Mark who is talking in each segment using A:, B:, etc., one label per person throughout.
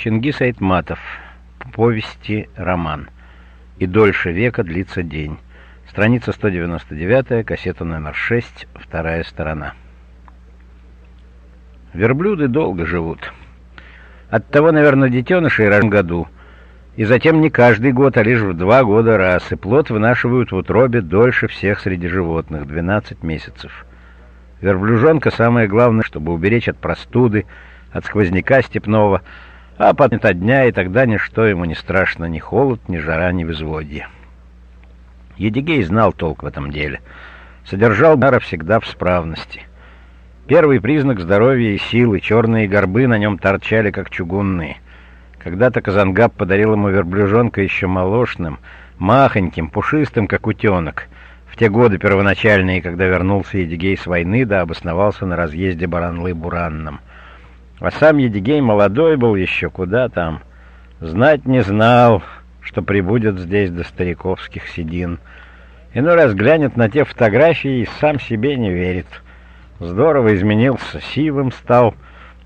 A: Чингис Айтматов. Повести, роман. И дольше века длится день. Страница 199, кассета номер 6, вторая сторона. Верблюды долго живут. Оттого, наверное, детенышей в году. И затем не каждый год, а лишь в два года раз. И плод вынашивают в утробе дольше всех среди животных, 12 месяцев. Верблюжонка самое главное, чтобы уберечь от простуды, от сквозняка степного, а потом от дня, и тогда ничто ему не страшно, ни холод, ни жара, ни взводье. Едигей знал толк в этом деле. Содержал Нара всегда в справности. Первый признак здоровья и силы, черные горбы на нем торчали, как чугунные. Когда-то Казангаб подарил ему верблюжонка еще молочным, махоньким, пушистым, как утенок. В те годы первоначальные, когда вернулся Едигей с войны, да обосновался на разъезде Баранлы-Буранном. А сам Едигей молодой был еще, куда там. Знать не знал, что прибудет здесь до стариковских седин. Иной раз глянет на те фотографии и сам себе не верит. Здорово изменился, сивым стал,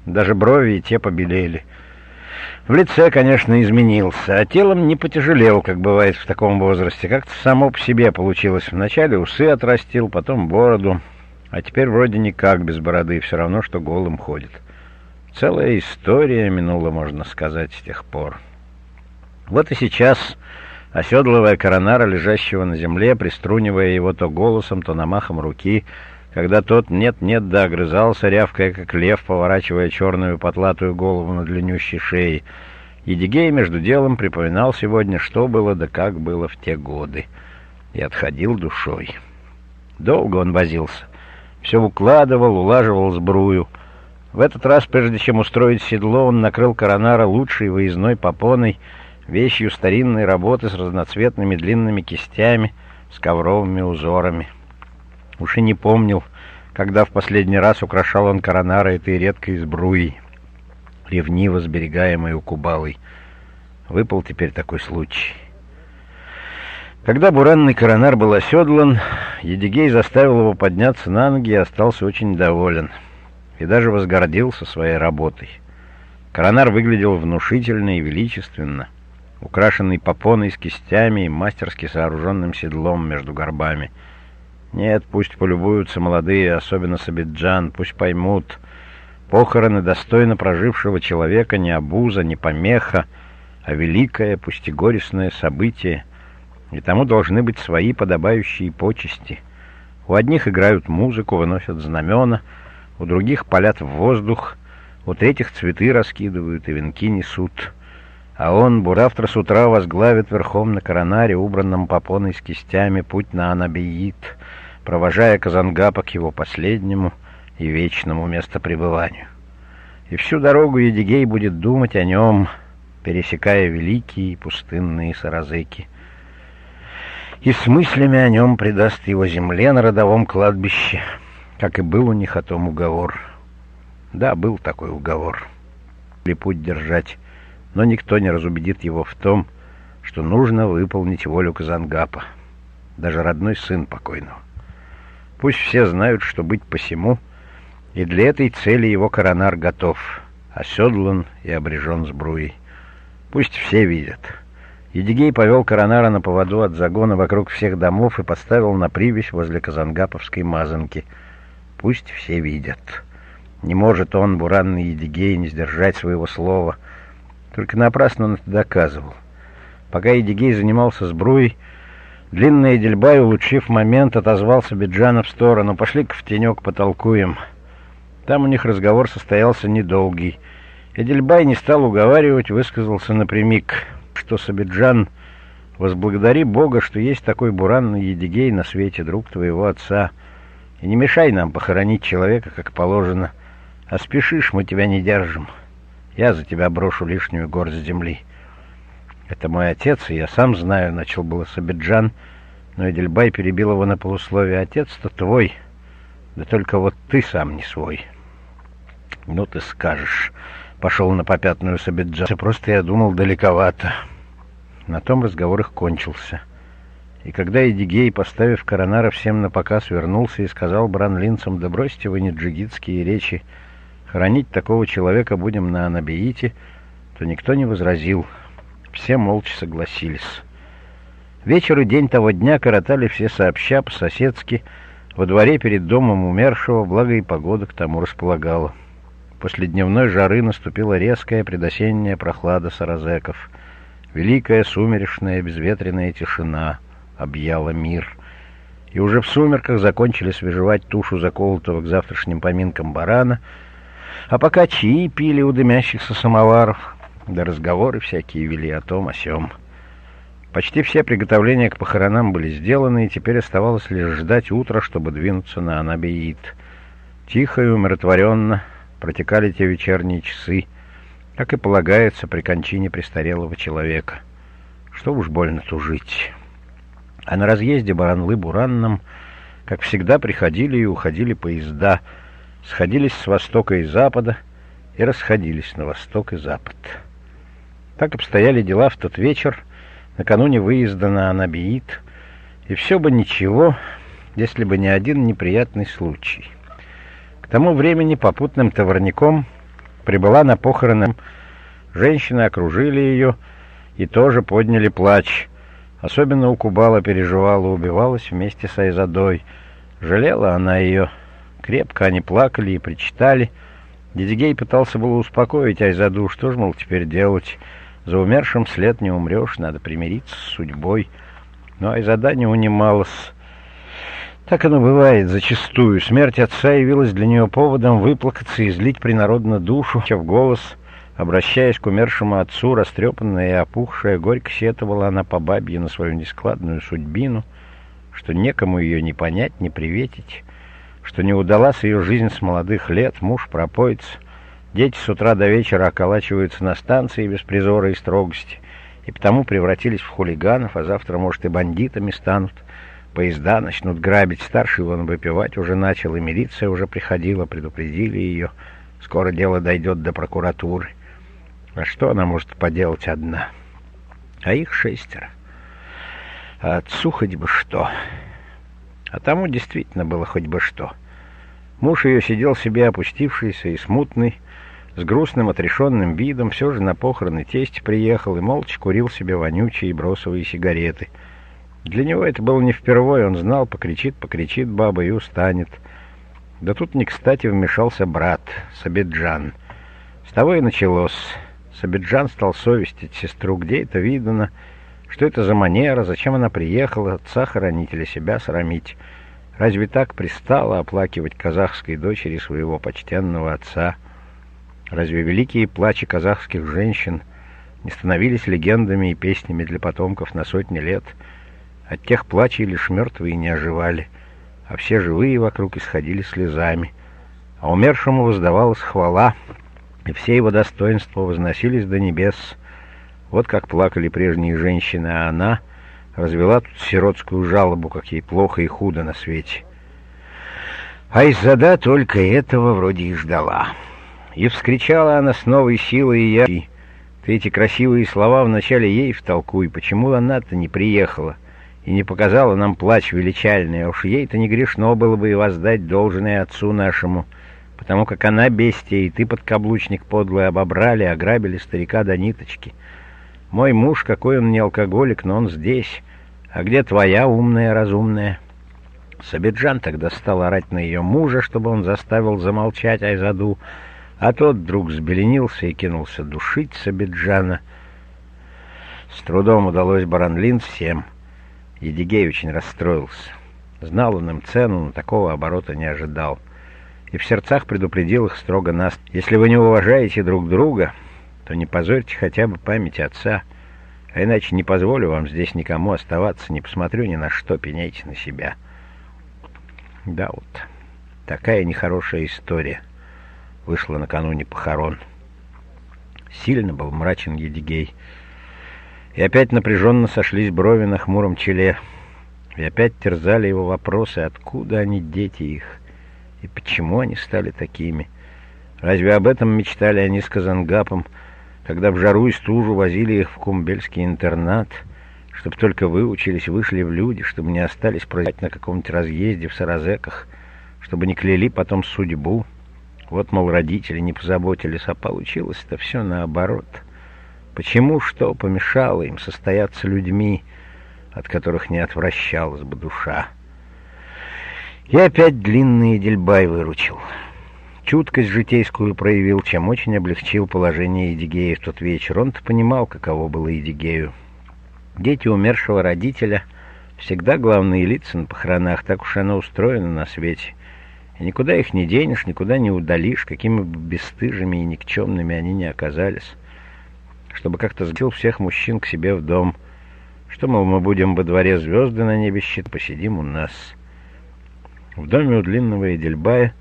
A: даже брови и те побелели. В лице, конечно, изменился, а телом не потяжелел, как бывает в таком возрасте. Как-то само по себе получилось. Вначале усы отрастил, потом бороду, а теперь вроде никак без бороды, все равно, что голым ходит. Целая история минула, можно сказать, с тех пор. Вот и сейчас, оседлывая коронара, лежащего на земле, приструнивая его то голосом, то намахом руки, когда тот нет-нет да огрызался, рявкая, как лев, поворачивая черную потлатую голову на длиннющей шее. Едигей между делом припоминал сегодня, что было да как было в те годы, и отходил душой. Долго он возился, все укладывал, улаживал сбрую — в этот раз, прежде чем устроить седло, он накрыл коронара лучшей выездной попоной, вещью старинной работы с разноцветными длинными кистями, с ковровыми узорами. Уж и не помнил, когда в последний раз украшал он коронара этой редкой сбруей, ревниво сберегаемой у Кубалой. Выпал теперь такой случай. Когда буранный коронар был оседлан, Едигей заставил его подняться на ноги и остался очень доволен — и даже возгордился своей работой. Коронар выглядел внушительно и величественно, украшенный попоной с кистями и мастерски сооруженным седлом между горбами. Нет, пусть полюбуются молодые, особенно Сабиджан, пусть поймут. Похороны достойно прожившего человека не обуза, не помеха, а великое, пусть и горестное событие, и тому должны быть свои подобающие почести. У одних играют музыку, выносят знамена — у других палят в воздух, у третьих цветы раскидывают и венки несут. А он, буравтра с утра, возглавит верхом на коронаре, убранном попоной с кистями, путь на Анабиит, провожая Казангапа к его последнему и вечному местопребыванию. И всю дорогу Едигей будет думать о нем, пересекая великие пустынные саразыки. И с мыслями о нем предаст его земле на родовом кладбище — как и был у них о том уговор. Да, был такой уговор. Или путь держать, но никто не разубедит его в том, что нужно выполнить волю Казангапа, даже родной сын покойного. Пусть все знают, что быть посему, и для этой цели его коронар готов, оседлан и обрежен сбруей. Пусть все видят. Едигей повел коронара на поводу от загона вокруг всех домов и поставил на привязь возле Казангаповской мазанки — Пусть все видят. Не может он, буранный Едигей, не сдержать своего слова. Только напрасно он это доказывал. Пока Едигей занимался сбруей, длинный Эдельбай, улучшив момент, отозвался Биджана в сторону. «Пошли-ка в тенек потолкуем». Там у них разговор состоялся недолгий. Эдельбай не стал уговаривать, высказался напрямик, что Сабиджан, возблагодари Бога, что есть такой буранный Едигей на свете, друг твоего отца — и не мешай нам похоронить человека, как положено. А спешишь, мы тебя не держим. Я за тебя брошу лишнюю горсть земли. Это мой отец, и я сам знаю, — начал было Сабиджан, но Эдельбай перебил его на полусловие. Отец-то твой, да только вот ты сам не свой. Ну, ты скажешь, — пошел на попятную Сабиджан. Просто я думал далековато. На том разговор их кончился. — и когда Эдигей, поставив коронара всем на показ, вернулся и сказал бранлинцам, да бросьте вы не джигитские речи, хоронить такого человека будем на Анабиите, то никто не возразил. Все молча согласились. Вечер и день того дня коротали все сообща по-соседски, во дворе перед домом умершего, благо и погода к тому располагала. После дневной жары наступила резкая предосенняя прохлада саразеков. Великая сумеречная безветренная тишина объяла мир. И уже в сумерках закончили свежевать тушу заколотого к завтрашним поминкам барана, а пока чаи пили у дымящихся самоваров, да разговоры всякие вели о том, о сём. Почти все приготовления к похоронам были сделаны, и теперь оставалось лишь ждать утра, чтобы двинуться на Анабиит. Тихо и умиротворенно протекали те вечерние часы, как и полагается при кончине престарелого человека. Что уж больно тужить. А на разъезде Баранлы-Буранном, как всегда, приходили и уходили поезда, сходились с востока и запада и расходились на восток и запад. Так обстояли дела в тот вечер, накануне выезда на Анабиит, и все бы ничего, если бы не один неприятный случай. К тому времени попутным товарником прибыла на похороны. Женщины окружили ее и тоже подняли плач. Особенно у Кубала переживала, убивалась вместе с Айзадой. Жалела она ее. Крепко они плакали и причитали. Дидигей пытался было успокоить Айзаду, что ж, мол, теперь делать... За умершим след не умрешь, надо примириться с судьбой. Но Айзада не унималась. Так оно бывает зачастую. Смерть отца явилась для нее поводом выплакаться и злить принародно душу, в голос, обращаясь к умершему отцу, растрепанная и опухшая, горько сетовала она по бабье на свою нескладную судьбину, что некому ее не понять, не приветить, что не удалась ее жизнь с молодых лет, муж пропоится, Дети с утра до вечера околачиваются на станции без призора и строгости, и потому превратились в хулиганов, а завтра, может, и бандитами станут. Поезда начнут грабить, старший вон выпивать уже начал, и милиция уже приходила, предупредили ее. Скоро дело дойдет до прокуратуры. А что она может поделать одна? А их шестеро. А отцу хоть бы что. А тому действительно было хоть бы что. Муж ее сидел себе опустившийся и смутный, с грустным отрешенным видом все же на похороны тесть приехал и молча курил себе вонючие бросовые сигареты. Для него это было не впервые, он знал, покричит, покричит баба и устанет. Да тут не кстати вмешался брат, Сабиджан. С того и началось. Сабиджан стал совестить сестру, где это видно, что это за манера, зачем она приехала, отца хоронить или себя срамить. Разве так пристало оплакивать казахской дочери своего почтенного отца? Разве великие плачи казахских женщин не становились легендами и песнями для потомков на сотни лет? От тех плачей лишь мертвые не оживали, а все живые вокруг исходили слезами. А умершему воздавалась хвала, и все его достоинства возносились до небес. Вот как плакали прежние женщины, а она развела тут сиротскую жалобу, как ей плохо и худо на свете. Айзада только этого вроде и ждала». И вскричала она с новой силой и я. Ты эти красивые слова вначале ей втолкуй, почему она-то не приехала и не показала нам плач величальный, а уж ей-то не грешно было бы и воздать должное отцу нашему, потому как она бестия, и ты, подкаблучник подлый, обобрали, ограбили старика до ниточки. Мой муж, какой он не алкоголик, но он здесь. А где твоя умная, разумная?» Сабиджан тогда стал орать на ее мужа, чтобы он заставил замолчать Айзаду, а тот вдруг взбеленился и кинулся душить Сабиджана. С трудом удалось Баранлин всем. Едигей очень расстроился. Знал он им цену, но такого оборота не ожидал. И в сердцах предупредил их строго нас. Если вы не уважаете друг друга, то не позорьте хотя бы память отца, а иначе не позволю вам здесь никому оставаться, не посмотрю ни на что, пеняйте на себя. Да вот, такая нехорошая история вышла накануне похорон. Сильно был мрачен Едигей. И опять напряженно сошлись брови на хмуром челе. И опять терзали его вопросы, откуда они, дети их, и почему они стали такими. Разве об этом мечтали они с Казангапом, когда в жару и стужу возили их в кумбельский интернат, чтобы только выучились, вышли в люди, чтобы не остались прозябать на каком-нибудь разъезде в Саразеках, чтобы не кляли потом судьбу, вот, мол, родители не позаботились, а получилось-то все наоборот. Почему что помешало им состояться людьми, от которых не отвращалась бы душа? И опять длинный Дельбай выручил. Чуткость житейскую проявил, чем очень облегчил положение Едигея в тот вечер. Он-то понимал, каково было Едигею. Дети умершего родителя всегда главные лица на похоронах, так уж оно устроено на свете. И никуда их не денешь, никуда не удалишь, какими бы бесстыжими и никчемными они не оказались. Чтобы как-то сгил всех мужчин к себе в дом. Что, мол, мы будем во дворе звезды на небе щит, посидим у нас. В доме у длинного Эдельбая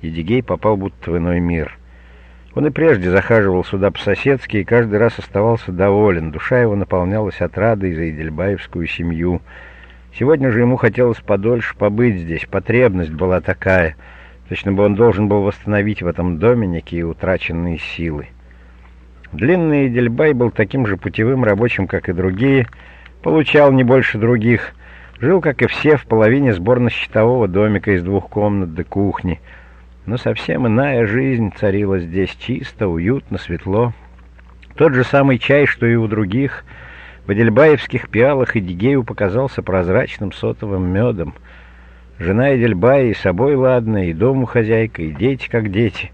A: Едигей попал будто в иной мир. Он и прежде захаживал сюда по-соседски и каждый раз оставался доволен. Душа его наполнялась отрадой за Едельбаевскую семью. Сегодня же ему хотелось подольше побыть здесь. Потребность была такая. Точно бы он должен был восстановить в этом доме некие утраченные силы. Длинный Едельбай был таким же путевым рабочим, как и другие, получал не больше других, жил, как и все, в половине сборно-щитового домика из двух комнат до кухни — но совсем иная жизнь царила здесь, чисто, уютно, светло. Тот же самый чай, что и у других, в Эдельбаевских пиалах Эдигею показался прозрачным сотовым медом. Жена Эдельбая и собой ладная, и дому хозяйка, и дети как дети.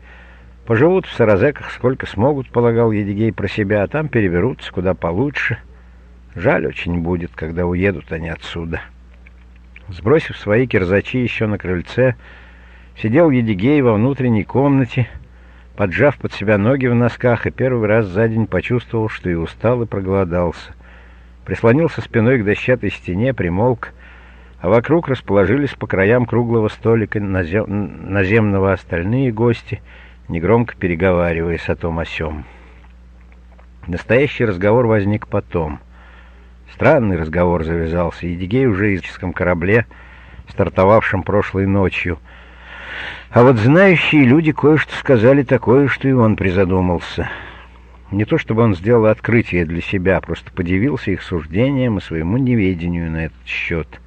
A: Поживут в Саразеках сколько смогут, полагал Едигей про себя, а там переберутся куда получше. Жаль очень будет, когда уедут они отсюда. Сбросив свои кирзачи еще на крыльце, Сидел Едигей во внутренней комнате, поджав под себя ноги в носках, и первый раз за день почувствовал, что и устал, и проголодался. Прислонился спиной к дощатой стене, примолк, а вокруг расположились по краям круглого столика назем... наземного остальные гости, негромко переговариваясь о том о сём. Настоящий разговор возник потом. Странный разговор завязался. Едигей уже из корабле, стартовавшем прошлой ночью, а вот знающие люди кое-что сказали такое, что и он призадумался. Не то чтобы он сделал открытие для себя, а просто подивился их суждением и своему неведению на этот счет.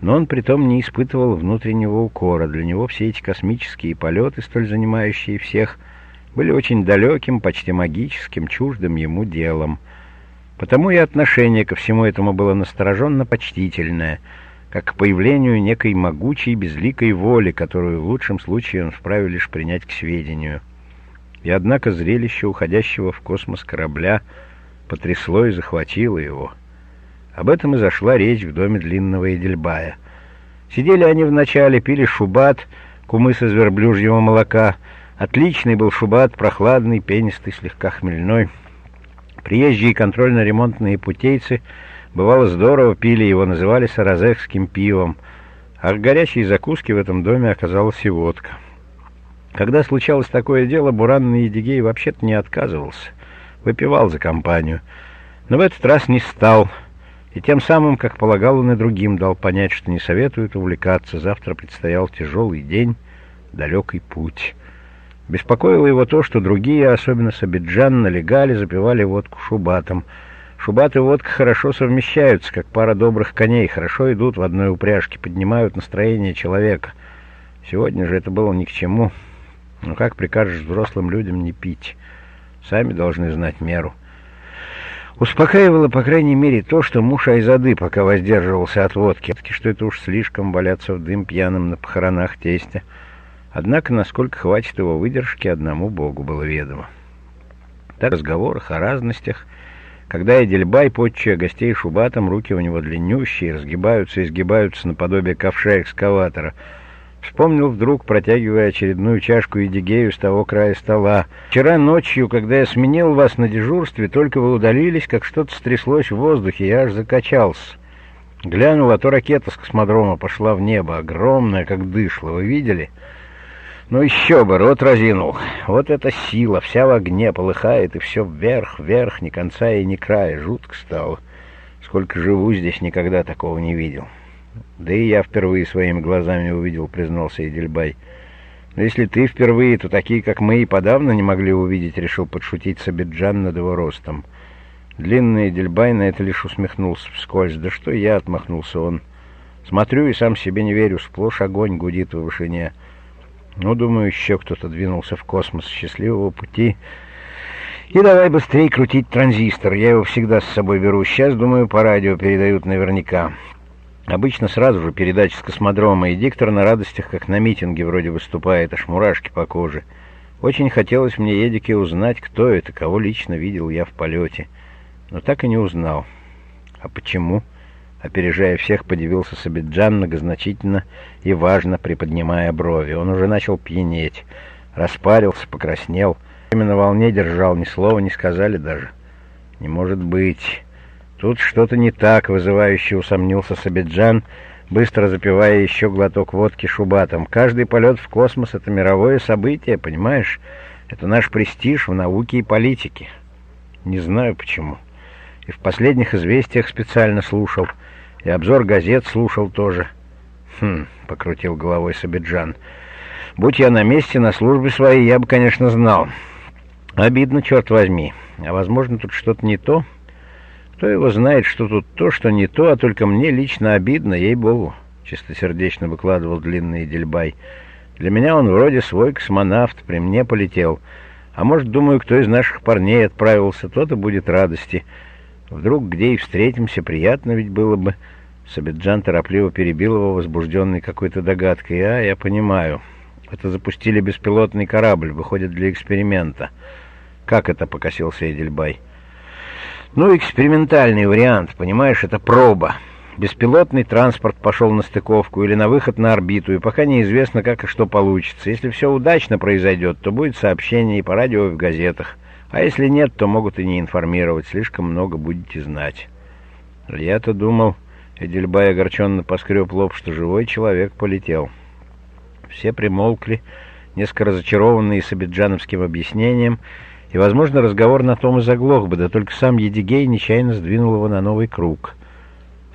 A: Но он притом не испытывал внутреннего укора. Для него все эти космические полеты, столь занимающие всех, были очень далеким, почти магическим, чуждым ему делом. Потому и отношение ко всему этому было настороженно-почтительное — как к появлению некой могучей безликой воли, которую в лучшем случае он вправе лишь принять к сведению. И однако зрелище уходящего в космос корабля потрясло и захватило его. Об этом и зашла речь в доме длинного Эдельбая. Сидели они вначале, пили шубат, кумыс из верблюжьего молока. Отличный был шубат, прохладный, пенистый, слегка хмельной. Приезжие контрольно-ремонтные путейцы — Бывало здорово, пили его, называли саразекским пивом, а горячей закуски в этом доме оказалась и водка. Когда случалось такое дело, Буранный Едигей вообще-то не отказывался, выпивал за компанию, но в этот раз не стал, и тем самым, как полагал он и другим, дал понять, что не советует увлекаться, завтра предстоял тяжелый день, далекий путь. Беспокоило его то, что другие, особенно Сабиджан, налегали, запивали водку шубатом — Шубат и водка хорошо совмещаются, как пара добрых коней, хорошо идут в одной упряжке, поднимают настроение человека. Сегодня же это было ни к чему. Но как прикажешь взрослым людям не пить? Сами должны знать меру. Успокаивало, по крайней мере, то, что муж Айзады пока воздерживался от водки, что это уж слишком валяться в дым пьяным на похоронах тестя. Однако, насколько хватит его выдержки, одному Богу было ведомо. Так в разговорах о разностях когда Эдельбай, подчая гостей шубатом, руки у него длиннющие, разгибаются и сгибаются наподобие ковша экскаватора. Вспомнил вдруг, протягивая очередную чашку Эдигею с того края стола. «Вчера ночью, когда я сменил вас на дежурстве, только вы удалились, как что-то стряслось в воздухе, я аж закачался. Глянул, а то ракета с космодрома пошла в небо, огромная, как дышло. Вы видели?» Ну еще бы, рот разинул. Вот эта сила, вся в огне полыхает, и все вверх, вверх, ни конца и ни края. Жутко стало. Сколько живу здесь, никогда такого не видел. Да и я впервые своими глазами увидел, признался Эдельбай. Но если ты впервые, то такие, как мы, и подавно не могли увидеть, решил подшутить Сабиджан над его ростом. Длинный Эдельбай на это лишь усмехнулся вскользь. Да что я, отмахнулся он. Смотрю и сам себе не верю, сплошь огонь гудит в вышине. Ну, думаю, еще кто-то двинулся в космос счастливого пути. И давай быстрее крутить транзистор. Я его всегда с собой беру. Сейчас, думаю, по радио передают наверняка. Обычно сразу же передача с космодрома, и диктор на радостях, как на митинге вроде выступает, аж мурашки по коже. Очень хотелось мне, Эдике, узнать, кто это, кого лично видел я в полете. Но так и не узнал. А почему? Опережая всех, подивился Сабиджан многозначительно и важно, приподнимая брови. Он уже начал пьянеть. Распарился, покраснел. Именно волне держал, ни слова не сказали даже. Не может быть. Тут что-то не так, вызывающе усомнился Сабиджан, быстро запивая еще глоток водки шубатом. Каждый полет в космос — это мировое событие, понимаешь? Это наш престиж в науке и политике. Не знаю почему. И в последних известиях специально слушал, и обзор газет слушал тоже. Хм, покрутил головой Сабиджан. Будь я на месте, на службе своей, я бы, конечно, знал. Обидно, черт возьми. А возможно, тут что-то не то? Кто его знает, что тут то, что не то, а только мне лично обидно, ей-богу, чистосердечно выкладывал длинный Дельбай. Для меня он вроде свой космонавт, при мне полетел. А может, думаю, кто из наших парней отправился, тот и будет радости. Вдруг где и встретимся, приятно ведь было бы. Сабиджан торопливо перебил его, возбужденный какой-то догадкой. А, я понимаю. Это запустили беспилотный корабль, выходит, для эксперимента. Как это, покосился Эдельбай? Ну, экспериментальный вариант, понимаешь, это проба. Беспилотный транспорт пошел на стыковку или на выход на орбиту, и пока неизвестно, как и что получится. Если все удачно произойдет, то будет сообщение и по радио, и в газетах. А если нет, то могут и не информировать, слишком много будете знать. Я-то думал, Эдельбай огорченно поскреб лоб, что живой человек полетел. Все примолкли, несколько разочарованные Сабиджановским объяснением, и, возможно, разговор на том и заглох бы, да только сам Едигей нечаянно сдвинул его на новый круг.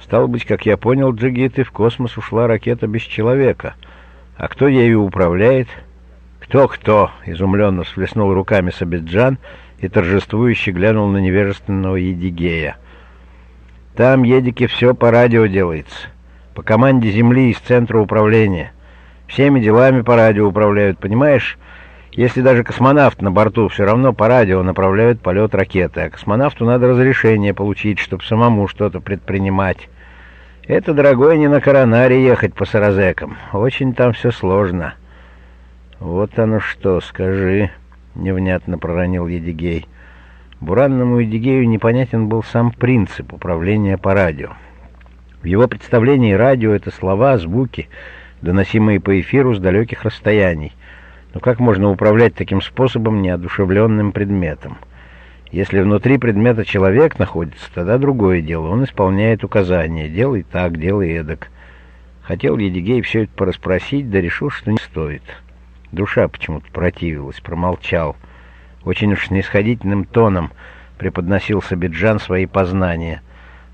A: Стало быть, как я понял, Джигит, и в космос ушла ракета без человека. А кто ею управляет? Кто-кто? Изумленно всплеснул руками Сабиджан и торжествующе глянул на невежественного Едигея. Там, Едике, все по радио делается. По команде Земли из центра управления. Всеми делами по радио управляют, понимаешь? Если даже космонавт на борту, все равно по радио направляют полет ракеты, а космонавту надо разрешение получить, чтобы самому что-то предпринимать. Это, дорогой, не на коронаре ехать по саразекам. Очень там все сложно. Вот оно что, скажи, — невнятно проронил Едигей. Буранному Едигею непонятен был сам принцип управления по радио. В его представлении радио — это слова, звуки — доносимые по эфиру с далеких расстояний. Но как можно управлять таким способом неодушевленным предметом? Если внутри предмета человек находится, тогда другое дело. Он исполняет указания. Делай так, делай эдак. Хотел Едигей все это порасспросить, да решил, что не стоит. Душа почему-то противилась, промолчал. Очень уж снисходительным тоном преподносил Сабиджан свои познания.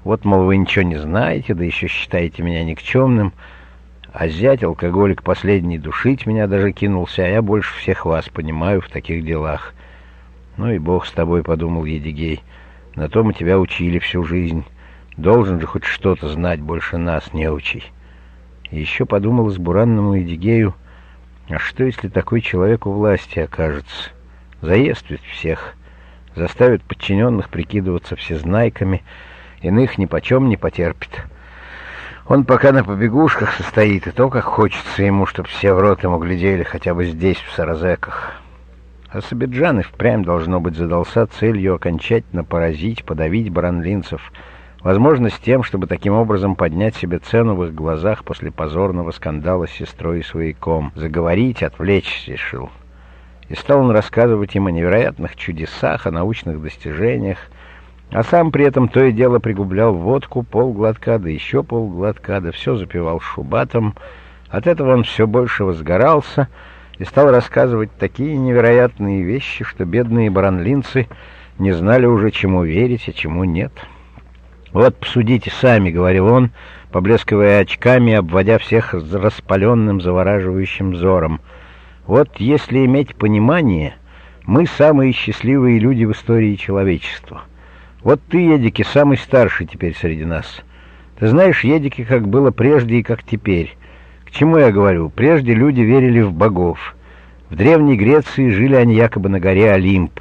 A: Вот, мол, вы ничего не знаете, да еще считаете меня никчемным, — а зять, алкоголик последний, душить меня даже кинулся, а я больше всех вас понимаю в таких делах. Ну и бог с тобой, подумал Едигей. На то мы тебя учили всю жизнь. Должен же хоть что-то знать больше нас, не учи. И еще подумал с буранному Едигею, а что, если такой человек у власти окажется? Заест ведь всех, заставит подчиненных прикидываться всезнайками, иных ни почем не потерпит». Он пока на побегушках состоит, и то, как хочется ему, чтоб все в рот ему глядели, хотя бы здесь, в Саразеках. А Сабиджан и впрямь, должно быть, задался целью окончательно поразить, подавить баранлинцев, возможно, с тем, чтобы таким образом поднять себе цену в их глазах после позорного скандала с сестрой и свояком. Заговорить, отвлечь решил. И стал он рассказывать им о невероятных чудесах, о научных достижениях, а сам при этом то и дело пригублял водку, полглотка, да еще полглотка, да все запивал шубатом. От этого он все больше возгорался и стал рассказывать такие невероятные вещи, что бедные баранлинцы не знали уже, чему верить, а чему нет. «Вот, посудите сами», — говорил он, поблескивая очками, обводя всех распаленным, завораживающим взором. «Вот если иметь понимание, мы самые счастливые люди в истории человечества». Вот ты, Едики, самый старший теперь среди нас. Ты знаешь, Едики, как было прежде и как теперь. К чему я говорю? Прежде люди верили в богов. В Древней Греции жили они якобы на горе Олимп.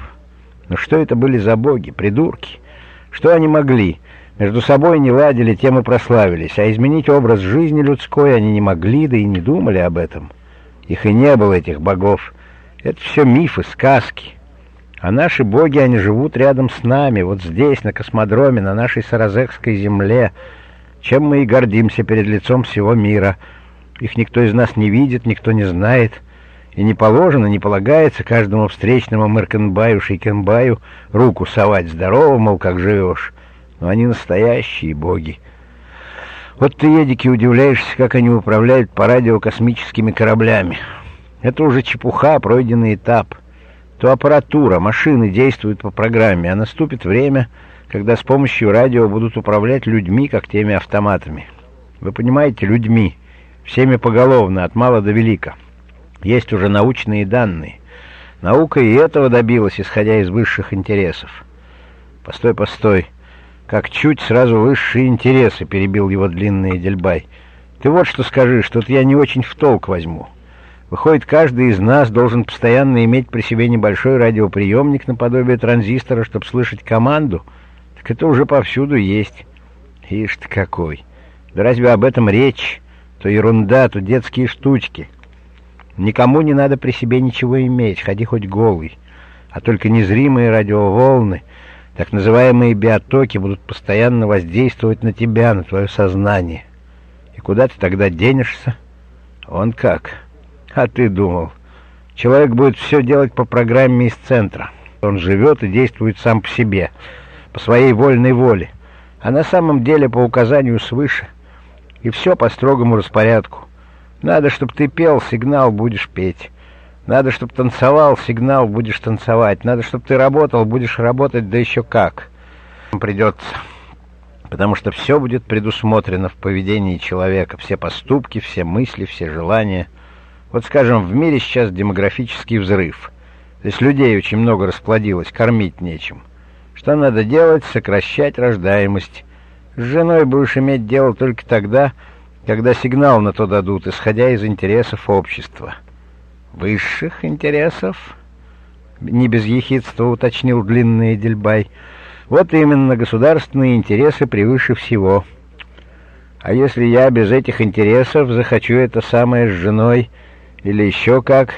A: Но что это были за боги, придурки? Что они могли? Между собой не ладили, тем и прославились, а изменить образ жизни людской они не могли, да и не думали об этом. Их и не было, этих богов. Это все мифы, сказки. А наши боги, они живут рядом с нами, вот здесь, на космодроме, на нашей Саразекской земле, чем мы и гордимся перед лицом всего мира. Их никто из нас не видит, никто не знает, и не положено, не полагается каждому встречному Меркенбаю, Шейкенбаю руку совать здорово, мол, как живешь. Но они настоящие боги. Вот ты, Едики, удивляешься, как они управляют по радио космическими кораблями. Это уже чепуха, пройденный этап. То аппаратура, машины действуют по программе, а наступит время, когда с помощью радио будут управлять людьми, как теми автоматами. Вы понимаете, людьми, всеми поголовно, от мала до велика. Есть уже научные данные. Наука и этого добилась, исходя из высших интересов. Постой, постой. Как чуть сразу высшие интересы, перебил его длинный Эдельбай. Ты вот что скажи, что-то я не очень в толк возьму. Выходит, каждый из нас должен постоянно иметь при себе небольшой радиоприемник наподобие транзистора, чтобы слышать команду. Так это уже повсюду есть. Ишь ты какой! Да разве об этом речь? То ерунда, то детские штучки. Никому не надо при себе ничего иметь, ходи хоть голый. А только незримые радиоволны, так называемые биотоки, будут постоянно воздействовать на тебя, на твое сознание. И куда ты тогда денешься? Он как... А ты думал, человек будет все делать по программе из центра. Он живет и действует сам по себе, по своей вольной воле, а на самом деле по указанию свыше. И все по строгому распорядку. Надо, чтобы ты пел, сигнал будешь петь. Надо, чтобы танцевал, сигнал будешь танцевать. Надо, чтобы ты работал, будешь работать, да еще как. Придется. Потому что все будет предусмотрено в поведении человека. Все поступки, все мысли, все желания — вот, скажем, в мире сейчас демографический взрыв. То есть людей очень много расплодилось, кормить нечем. Что надо делать? Сокращать рождаемость. С женой будешь иметь дело только тогда, когда сигнал на то дадут, исходя из интересов общества. Высших интересов? Не без ехидства уточнил длинный Дельбай. Вот именно государственные интересы превыше всего. А если я без этих интересов захочу это самое с женой или еще как.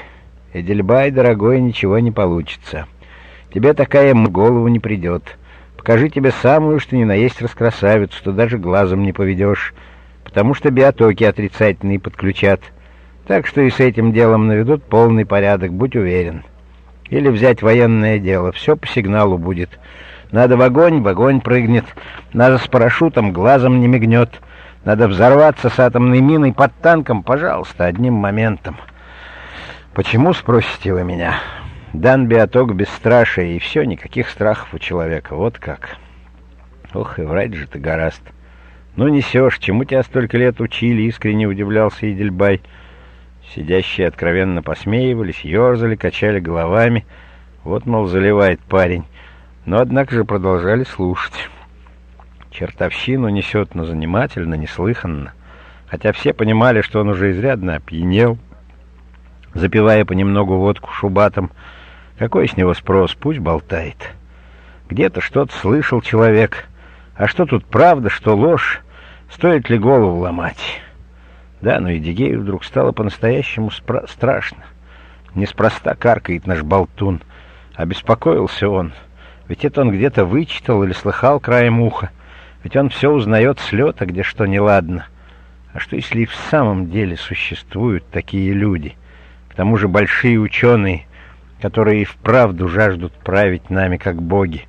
A: Эдельбай, дорогой, ничего не получится. Тебе такая в голову не придет. Покажи тебе самую, что ни на есть раскрасавицу, что даже глазом не поведешь, потому что биотоки отрицательные подключат. Так что и с этим делом наведут полный порядок, будь уверен. Или взять военное дело, все по сигналу будет. Надо в огонь, в огонь прыгнет. Надо с парашютом, глазом не мигнет. Надо взорваться с атомной миной под танком, пожалуйста, одним моментом. Почему, спросите вы меня? Дан биоток бесстрашия, и все, никаких страхов у человека. Вот как. Ох, и врать же ты гораст. Ну несешь, чему тебя столько лет учили, искренне удивлялся Идельбай. Сидящие откровенно посмеивались, ерзали, качали головами. Вот, мол, заливает парень. Но, однако же, продолжали слушать. Чертовщину несет, но занимательно, неслыханно. Хотя все понимали, что он уже изрядно опьянел, запивая понемногу водку шубатом. Какой с него спрос? Пусть болтает. Где-то что-то слышал человек. А что тут правда, что ложь? Стоит ли голову ломать? Да, но и Дигею вдруг стало по-настоящему страшно. Неспроста каркает наш болтун. Обеспокоился он. Ведь это он где-то вычитал или слыхал краем уха. Ведь он все узнает с лета, где что неладно. А что если и в самом деле существуют такие люди — к тому же большие ученые, которые и вправду жаждут править нами, как боги.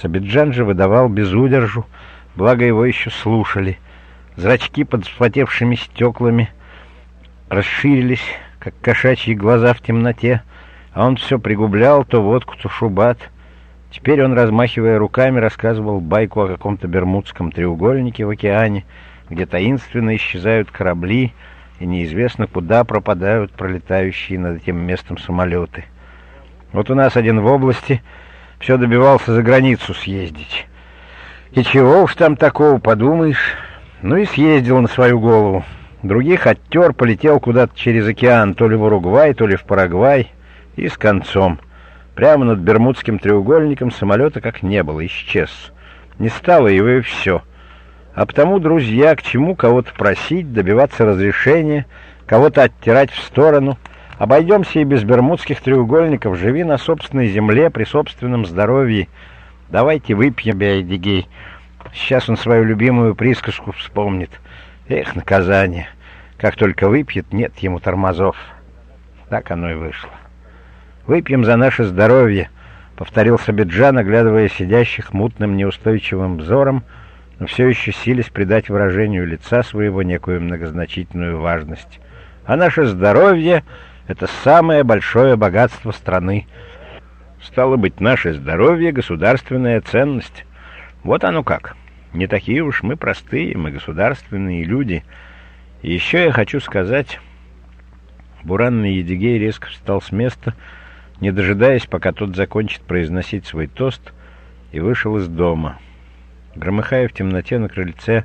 A: Сабиджан же выдавал без удержу, благо его еще слушали. Зрачки под вспотевшими стеклами расширились, как кошачьи глаза в темноте, а он все пригублял то водку, то шубат. Теперь он, размахивая руками, рассказывал байку о каком-то бермудском треугольнике в океане, где таинственно исчезают корабли, и неизвестно, куда пропадают пролетающие над этим местом самолеты. Вот у нас один в области все добивался за границу съездить. И чего уж там такого, подумаешь. Ну и съездил на свою голову. Других оттер, полетел куда-то через океан, то ли в Уругвай, то ли в Парагвай, и с концом. Прямо над Бермудским треугольником самолета как не было, исчез. Не стало его и все. А потому, друзья, к чему кого-то просить, добиваться разрешения, кого-то оттирать в сторону — Обойдемся и без бермудских треугольников. Живи на собственной земле, при собственном здоровье. Давайте выпьем, Бейдигей. Сейчас он свою любимую присказку вспомнит. Эх, наказание. Как только выпьет, нет ему тормозов. Так оно и вышло. Выпьем за наше здоровье, повторил Сабиджан, оглядывая сидящих мутным неустойчивым взором, но все еще сились придать выражению лица своего некую многозначительную важность. А наше здоровье это самое большое богатство страны. Стало быть, наше здоровье — государственная ценность. Вот оно как. Не такие уж мы простые, мы государственные люди. И еще я хочу сказать... Буранный Едигей резко встал с места, не дожидаясь, пока тот закончит произносить свой тост, и вышел из дома. Громыхая в темноте на крыльце,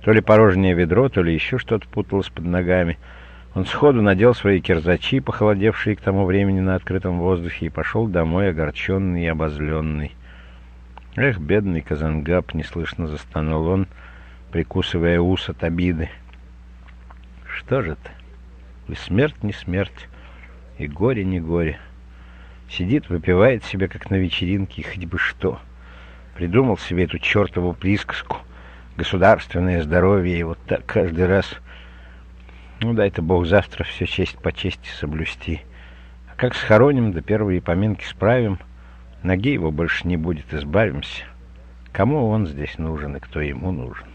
A: то ли порожнее ведро, то ли еще что-то путалось под ногами — он сходу надел свои кирзачи, похолодевшие к тому времени на открытом воздухе, и пошел домой, огорченный и обозленный. «Эх, бедный Казангаб!» — неслышно застонал он, прикусывая ус от обиды. «Что же это? И смерть не смерть, и горе не горе. Сидит, выпивает себе, как на вечеринке, и хоть бы что. Придумал себе эту чертову присказку. Государственное здоровье, и вот так каждый раз ну, дай-то Бог завтра все честь по чести соблюсти. А как схороним, до первой поминки справим, ноги его больше не будет, избавимся. Кому он здесь нужен и кто ему нужен?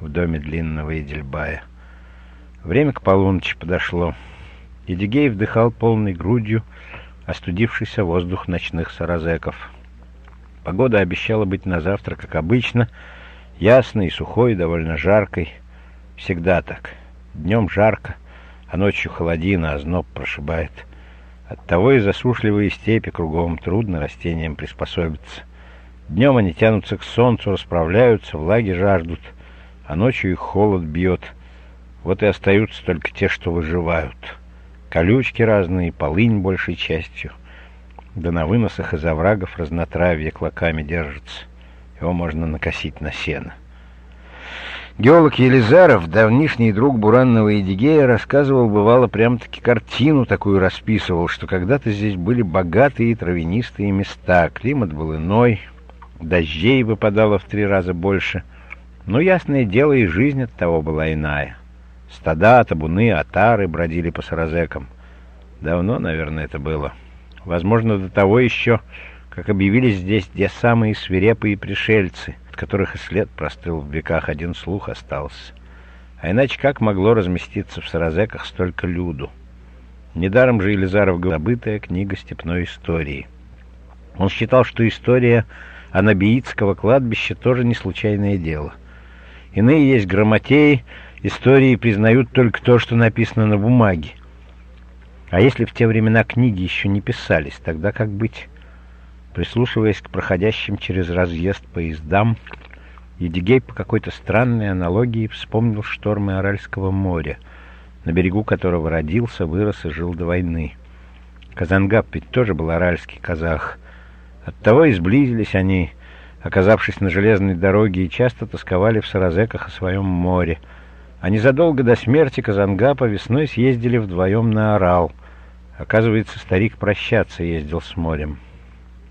A: В доме длинного Эдельбая. Время к полуночи подошло. Едигей вдыхал полной грудью остудившийся воздух ночных саразеков. Погода обещала быть на завтра, как обычно, ясной, сухой, довольно жаркой. Всегда так. Днем жарко, а ночью холодина, а зноб прошибает. Оттого и засушливые степи кругом трудно растениям приспособиться. Днем они тянутся к солнцу, расправляются, влаги жаждут, а ночью их холод бьет. Вот и остаются только те, что выживают. Колючки разные, полынь большей частью. Да на выносах из оврагов разнотравье клоками держится. Его можно накосить на сено. Геолог Елизаров, давнишний друг Буранного Эдигея, рассказывал, бывало, прям-таки картину такую расписывал, что когда-то здесь были богатые травянистые места, климат был иной, дождей выпадало в три раза больше, но, ясное дело, и жизнь от того была иная. Стада, табуны, отары бродили по саразекам. Давно, наверное, это было. Возможно, до того еще, как объявились здесь те самые свирепые пришельцы — которых и след простыл в веках, один слух остался. А иначе как могло разместиться в Саразеках столько люду? Недаром же Елизаров забытая книга степной истории. Он считал, что история Анабиитского кладбища тоже не случайное дело. Иные есть грамотеи, истории признают только то, что написано на бумаге. А если в те времена книги еще не писались, тогда как быть? Прислушиваясь к проходящим через разъезд поездам, Едигей по какой-то странной аналогии вспомнил штормы Аральского моря, на берегу которого родился, вырос и жил до войны. Казангаб ведь тоже был аральский казах. Оттого и сблизились они, оказавшись на железной дороге, и часто тосковали в Саразеках о своем море. А незадолго до смерти Казангапа весной съездили вдвоем на Орал. Оказывается, старик прощаться ездил с морем.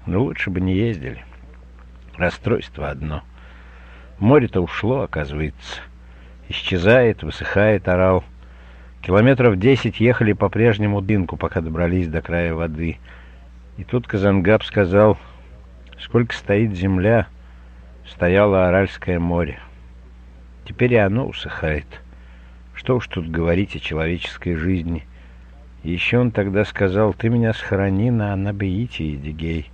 A: Но лучше бы не ездили. Расстройство одно. Море-то ушло, оказывается. Исчезает, высыхает орал. Километров десять ехали по прежнему дынку, пока добрались до края воды. И тут Казангаб сказал, сколько стоит земля, стояло Аральское море. Теперь и оно усыхает. Что уж тут говорить о человеческой жизни. Еще он тогда сказал, ты меня схорони на Анабеите, Едигей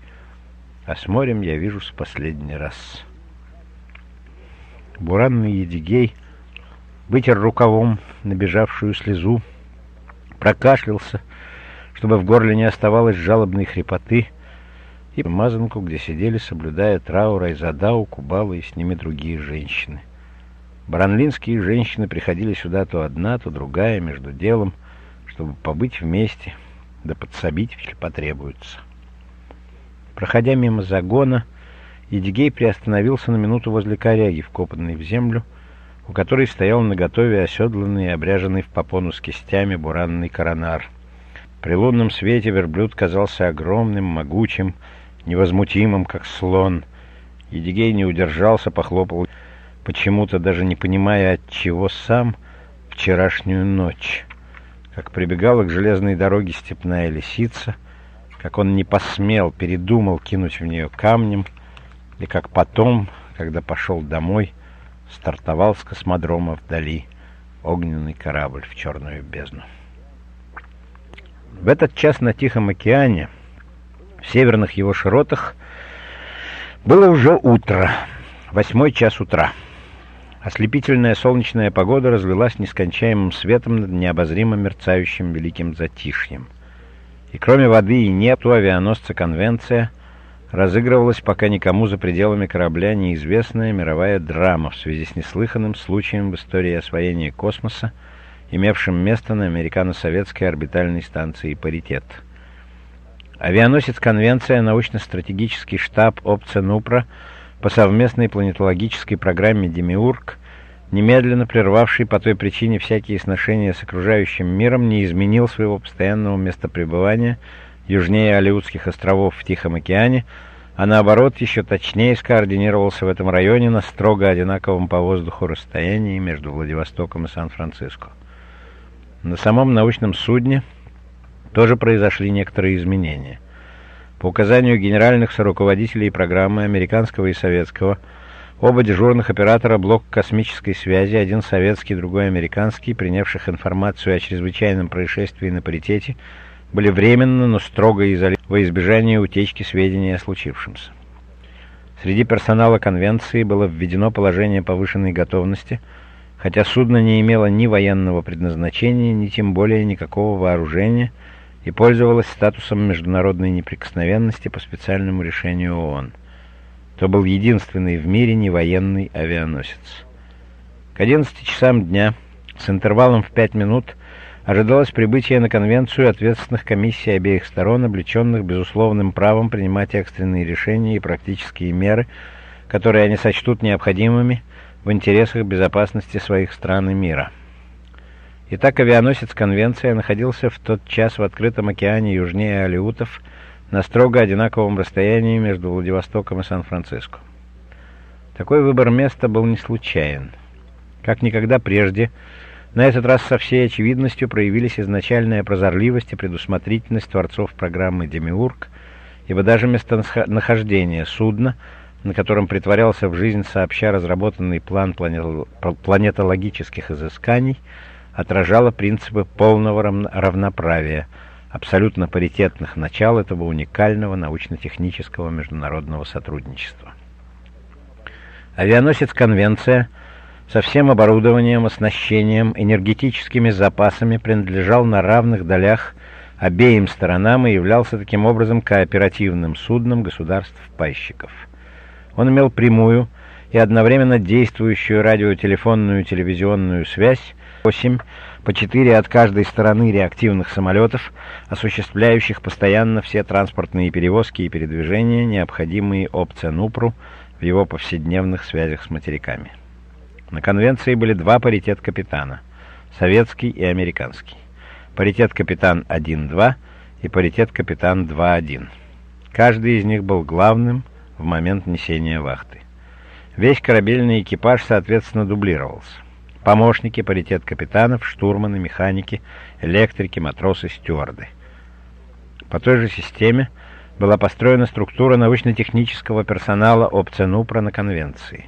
A: а с морем я вижу с последний раз. Буранный Едигей вытер рукавом набежавшую слезу, прокашлялся, чтобы в горле не оставалось жалобной хрипоты, и мазанку, где сидели, соблюдая траура и задау, Кубала и с ними другие женщины. Баранлинские женщины приходили сюда то одна, то другая, между делом, чтобы побыть вместе, да подсобить, если потребуется. Проходя мимо загона, Едигей приостановился на минуту возле коряги, вкопанной в землю, у которой стоял наготове оседланный и обряженный в попону с кистями буранный коронар. При лунном свете верблюд казался огромным, могучим, невозмутимым, как слон. Едигей не удержался, похлопал, почему-то даже не понимая, от чего сам, вчерашнюю ночь. Как прибегала к железной дороге степная лисица, как он не посмел, передумал кинуть в нее камнем, и как потом, когда пошел домой, стартовал с космодрома вдали огненный корабль в черную бездну. В этот час на Тихом океане, в северных его широтах, было уже утро, восьмой час утра. Ослепительная солнечная погода разлилась нескончаемым светом над необозримо мерцающим великим затишьем. И кроме воды и нету авианосца «Конвенция» разыгрывалась пока никому за пределами корабля неизвестная мировая драма в связи с неслыханным случаем в истории освоения космоса, имевшим место на американо-советской орбитальной станции «Паритет». Авианосец «Конвенция», научно-стратегический штаб ОПЦЕНУПРА по совместной планетологической программе «Демиург», немедленно прервавший по той причине всякие сношения с окружающим миром, не изменил своего постоянного места пребывания – южнее Алиутских островов в Тихом океане, а наоборот еще точнее скоординировался в этом районе на строго одинаковом по воздуху расстоянии между Владивостоком и Сан-Франциско. На самом научном судне тоже произошли некоторые изменения. По указанию генеральных соруководителей программы американского и советского, оба дежурных оператора блока космической связи, один советский, другой американский, принявших информацию о чрезвычайном происшествии на паритете, были временно, но строго изолированы во избежание утечки сведений о случившемся. Среди персонала конвенции было введено положение повышенной готовности, хотя судно не имело ни военного предназначения, ни тем более никакого вооружения и пользовалось статусом международной неприкосновенности по специальному решению ООН. То был единственный в мире невоенный авианосец. К 11 часам дня с интервалом в 5 минут ожидалось прибытие на конвенцию ответственных комиссий обеих сторон, облеченных безусловным правом принимать экстренные решения и практические меры, которые они сочтут необходимыми в интересах безопасности своих стран и мира. Итак, авианосец «Конвенция» находился в тот час в открытом океане южнее Алиутов на строго одинаковом расстоянии между Владивостоком и Сан-Франциско. Такой выбор места был не случайен. Как никогда прежде, на этот раз со всей очевидностью проявились изначальная прозорливость и предусмотрительность творцов программы «Демиург», ибо даже местонахождение судна, на котором притворялся в жизнь сообща разработанный план планетологических изысканий, отражало принципы полного равноправия, абсолютно паритетных начал этого уникального научно-технического международного сотрудничества. Авианосец «Конвенция» — со всем оборудованием, оснащением, энергетическими запасами принадлежал на равных долях обеим сторонам и являлся таким образом кооперативным судном государств-пайщиков. Он имел прямую и одновременно действующую радиотелефонную телевизионную связь, 8 по 4 от каждой стороны реактивных самолетов, осуществляющих постоянно все транспортные перевозки и передвижения, необходимые опция НУПРу в его повседневных связях с материками. На конвенции были два паритет капитана – советский и американский. Паритет капитан 1-2 и паритет капитан 2-1. Каждый из них был главным в момент несения вахты. Весь корабельный экипаж, соответственно, дублировался. Помощники, паритет капитанов, штурманы, механики, электрики, матросы, стюарды. По той же системе была построена структура научно-технического персонала ОПЦНУПРа на конвенции.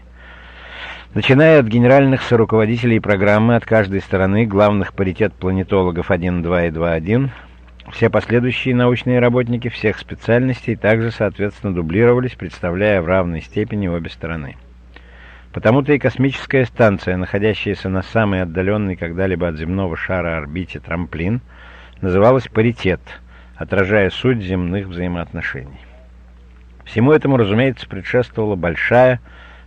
A: Начиная от генеральных соруководителей программы от каждой стороны, главных паритет планетологов 1.2 и 2.1, все последующие научные работники всех специальностей также, соответственно, дублировались, представляя в равной степени обе стороны. Потому-то и космическая станция, находящаяся на самой отдаленной когда-либо от земного шара орбите трамплин, называлась «паритет», отражая суть земных взаимоотношений. Всему этому, разумеется, предшествовала большая,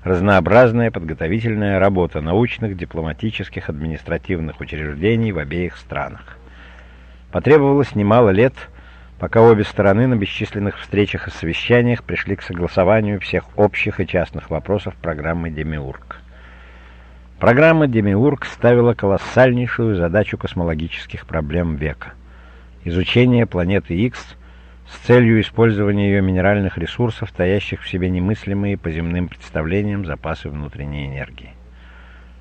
A: разнообразная подготовительная работа научных, дипломатических, административных учреждений в обеих странах. Потребовалось немало лет пока обе стороны на бесчисленных встречах и совещаниях пришли к согласованию всех общих и частных вопросов программы «Демиург». Программа «Демиург» ставила колоссальнейшую задачу космологических проблем века – изучение планеты Х с целью использования ее минеральных ресурсов, таящих в себе немыслимые по земным представлениям запасы внутренней энергии.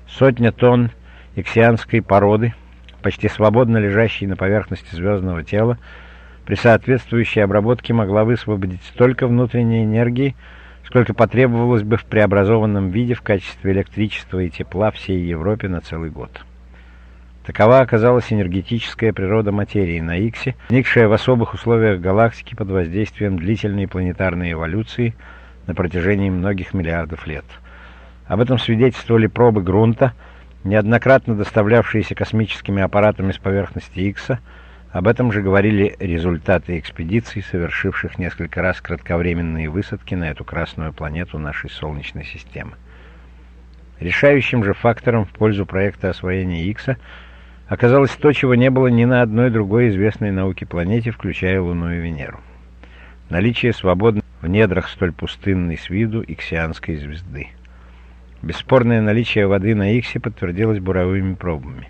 A: Сотня тонн иксианской породы, почти свободно лежащей на поверхности звездного тела, при соответствующей обработке могла высвободить столько внутренней энергии, сколько потребовалось бы в преобразованном виде в качестве электричества и тепла всей Европе на целый год. Такова оказалась энергетическая природа материи на Иксе, возникшая в особых условиях галактики под воздействием длительной планетарной эволюции на протяжении многих миллиардов лет. Об этом свидетельствовали пробы грунта, неоднократно доставлявшиеся космическими аппаратами с поверхности Икса, об этом же говорили результаты экспедиций, совершивших несколько раз кратковременные высадки на эту красную планету нашей Солнечной системы. Решающим же фактором в пользу проекта освоения Икса оказалось то, чего не было ни на одной другой известной науке планете, включая Луну и Венеру. Наличие свободной в недрах столь пустынной с виду иксианской звезды. Бесспорное наличие воды на Иксе подтвердилось буровыми пробами.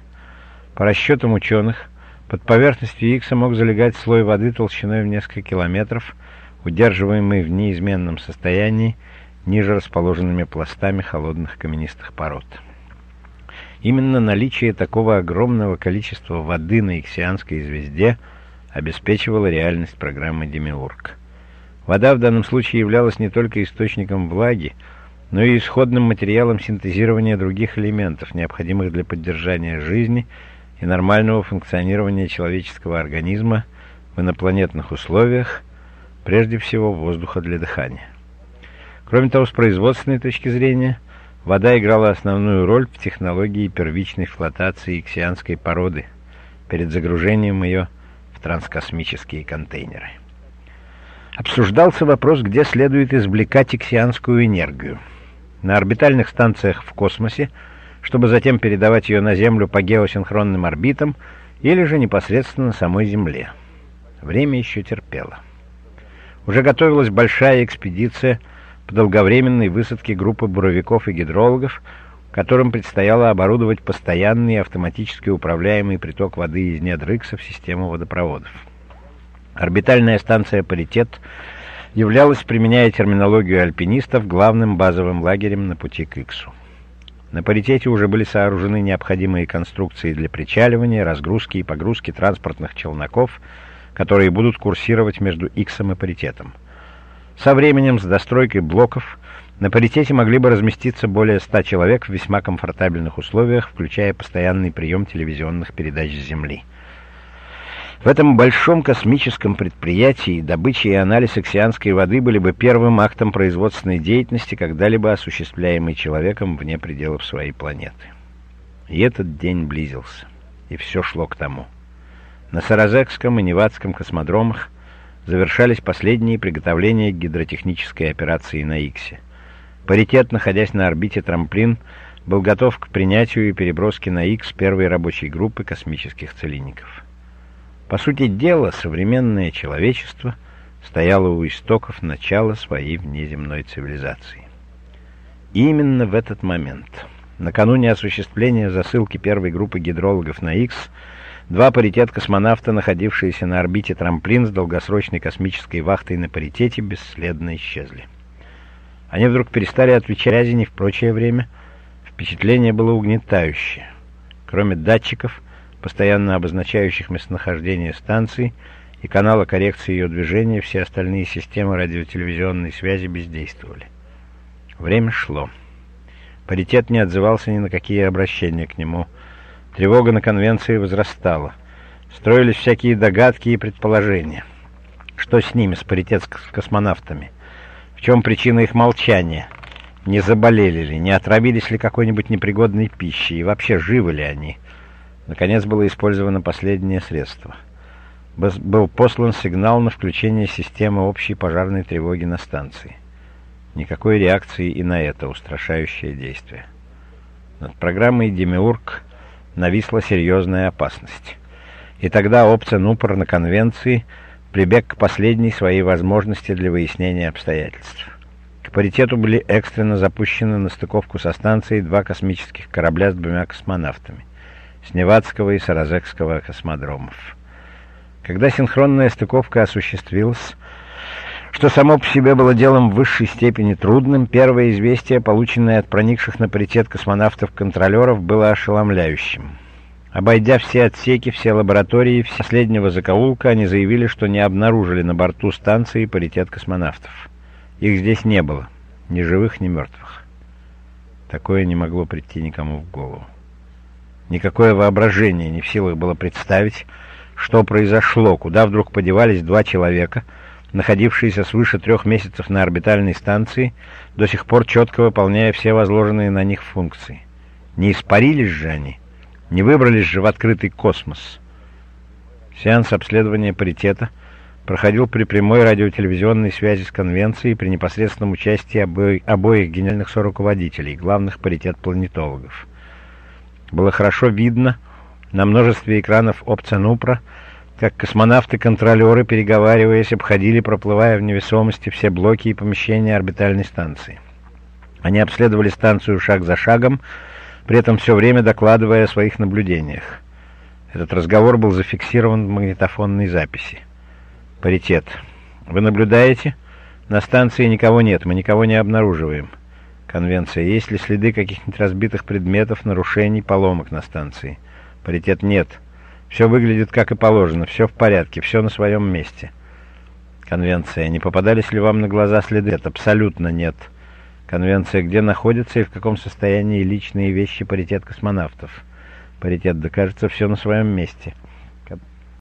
A: По расчетам ученых, под поверхностью Икса мог залегать слой воды толщиной в несколько километров, удерживаемый в неизменном состоянии ниже расположенными пластами холодных каменистых пород. Именно наличие такого огромного количества воды на иксианской звезде обеспечивало реальность программы Демиург. Вода в данном случае являлась не только источником влаги, но и исходным материалом синтезирования других элементов, необходимых для поддержания жизни – и нормального функционирования человеческого организма в инопланетных условиях, прежде всего воздуха для дыхания. Кроме того, с производственной точки зрения, вода играла основную роль в технологии первичной флотации иксианской породы перед загружением ее в транскосмические контейнеры. Обсуждался вопрос, где следует извлекать иксианскую энергию. На орбитальных станциях в космосе – чтобы затем передавать ее на Землю по геосинхронным орбитам или же непосредственно самой Земле. Время еще терпело. Уже готовилась большая экспедиция по долговременной высадке группы буровиков и гидрологов, которым предстояло оборудовать постоянный автоматически управляемый приток воды из недр Икса в систему водопроводов. Орбитальная станция «Паритет» являлась, применяя терминологию альпинистов, главным базовым лагерем на пути к Иксу. На паритете уже были сооружены необходимые конструкции для причаливания, разгрузки и погрузки транспортных челноков, которые будут курсировать между Иксом и паритетом. Со временем, с достройкой блоков, на паритете могли бы разместиться более 100 человек в весьма комфортабельных условиях, включая постоянный прием телевизионных передач с Земли. В этом большом космическом предприятии добыча и анализ океанской воды были бы первым актом производственной деятельности, когда-либо осуществляемой человеком вне пределов своей планеты. И этот день близился, и все шло к тому. На Саразекском и Невадском космодромах завершались последние приготовления гидротехнической операции на Иксе. Паритет, находясь на орбите трамплин, был готов к принятию и переброске на Икс первой рабочей группы космических целинников. По сути дела, современное человечество стояло у истоков начала своей внеземной цивилизации. И именно в этот момент, накануне осуществления засылки первой группы гидрологов на Икс, два паритет-космонавта, находившиеся на орбите трамплин с долгосрочной космической вахтой на паритете, бесследно исчезли. Они вдруг перестали отвечать Рязине в прочее время. Впечатление было угнетающее. Кроме датчиков, постоянно обозначающих местонахождение станции и канала коррекции ее движения, все остальные системы радиотелевизионной связи бездействовали. Время шло. Паритет не отзывался ни на какие обращения к нему. Тревога на конвенции возрастала. Строились всякие догадки и предположения. Что с ними, с паритет с космонавтами? В чем причина их молчания? Не заболели ли, не отравились ли какой-нибудь непригодной пищей, и вообще живы ли они? Наконец было использовано последнее средство. Был послан сигнал на включение системы общей пожарной тревоги на станции. Никакой реакции и на это устрашающее действие. Над программой «Демиург» нависла серьезная опасность. И тогда опция Нупор на конвенции прибег к последней своей возможности для выяснения обстоятельств. К паритету были экстренно запущены на стыковку со станцией два космических корабля с двумя космонавтами с Невадского и Саразекского космодромов. Когда синхронная стыковка осуществилась, что само по себе было делом в высшей степени трудным, первое известие, полученное от проникших на паритет космонавтов-контролеров, было ошеломляющим. Обойдя все отсеки, все лаборатории, все последнего закоулка, они заявили, что не обнаружили на борту станции паритет космонавтов. Их здесь не было, ни живых, ни мертвых. Такое не могло прийти никому в голову. Никакое воображение не в силах было представить, что произошло, куда вдруг подевались два человека, находившиеся свыше трех месяцев на орбитальной станции, до сих пор четко выполняя все возложенные на них функции. Не испарились же они, не выбрались же в открытый космос. Сеанс обследования паритета проходил при прямой радиотелевизионной связи с конвенцией при непосредственном участии обоих, обоих генеральных соруководителей, главных паритет-планетологов. Было хорошо видно на множестве экранов опционупра, как космонавты-контролеры, переговариваясь, обходили, проплывая в невесомости все блоки и помещения орбитальной станции. Они обследовали станцию шаг за шагом, при этом все время докладывая о своих наблюдениях. Этот разговор был зафиксирован в магнитофонной записи. Паритет. Вы наблюдаете? На станции никого нет, мы никого не обнаруживаем. Конвенция. Есть ли следы каких-нибудь разбитых предметов, нарушений, поломок на станции? Паритет нет. Все выглядит как и положено, все в порядке, все на своем месте. Конвенция. Не попадались ли вам на глаза следы? Нет, абсолютно нет. Конвенция. Где находятся и в каком состоянии личные вещи паритет космонавтов? Паритет. Да кажется, все на своем месте.